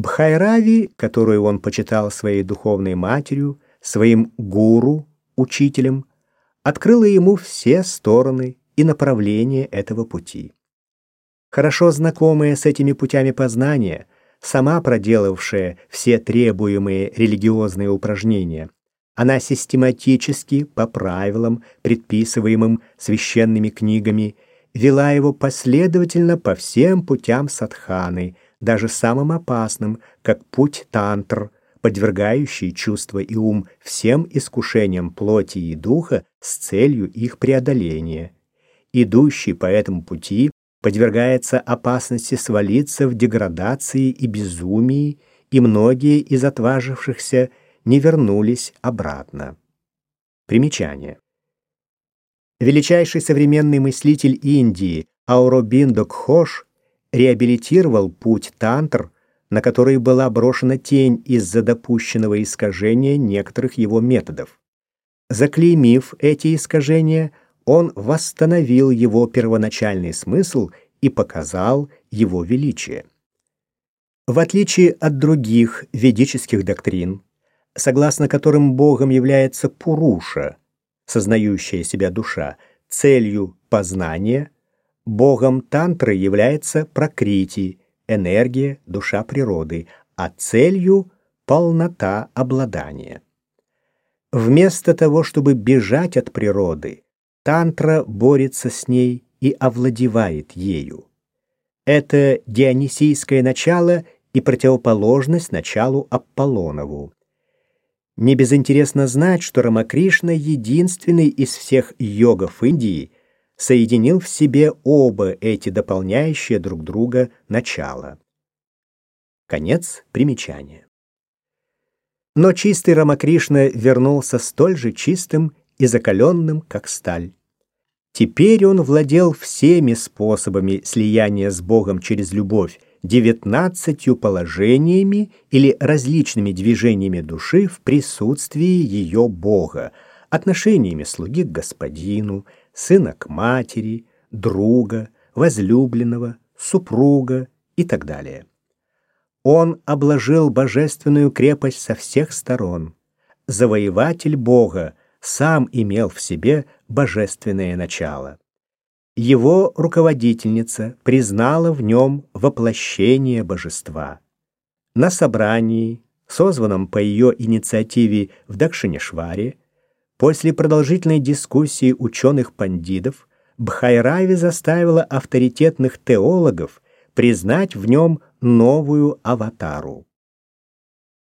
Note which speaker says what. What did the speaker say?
Speaker 1: Бхайрави, которую он почитал своей духовной матерью, своим гуру, учителем, открыла ему все стороны и направления этого пути. Хорошо знакомая с этими путями познания, сама проделавшая все требуемые религиозные упражнения, она систематически, по правилам, предписываемым священными книгами, вела его последовательно по всем путям садханы, даже самым опасным, как путь тантр, подвергающий чувства и ум всем искушениям плоти и духа с целью их преодоления. Идущий по этому пути подвергается опасности свалиться в деградации и безумии, и многие из отважившихся не вернулись обратно. Примечание. Величайший современный мыслитель Индии Ауробиндо Кхош реабилитировал путь тантр, на который была брошена тень из-за допущенного искажения некоторых его методов. Заклеймив эти искажения, он восстановил его первоначальный смысл и показал его величие. В отличие от других ведических доктрин, согласно которым Богом является Пуруша, сознающая себя душа, целью познания, Богом тантры является Пракрити, энергия, душа природы, а целью — полнота обладания. Вместо того, чтобы бежать от природы, тантра борется с ней и овладевает ею. Это дионисийское начало и противоположность началу Аполлонову. Не безинтересно знать, что Рамакришна единственный из всех йогов Индии соединил в себе оба эти дополняющие друг друга начала. Конец примечания. Но чистый Рамакришна вернулся столь же чистым и закаленным, как сталь. Теперь он владел всеми способами слияния с Богом через любовь, девятнадцатью положениями или различными движениями души в присутствии ее Бога, отношениями слуги к господину, сына к матери, друга, возлюбленного, супруга и так далее. Он обложил божественную крепость со всех сторон. Завоеватель Бога сам имел в себе божественное начало его руководительница признала в нем воплощение божества. На собрании, созванном по ее инициативе в Дакшинешваре, после продолжительной дискуссии ученых-пандидов, Бхайрави заставила авторитетных теологов признать в нем новую аватару.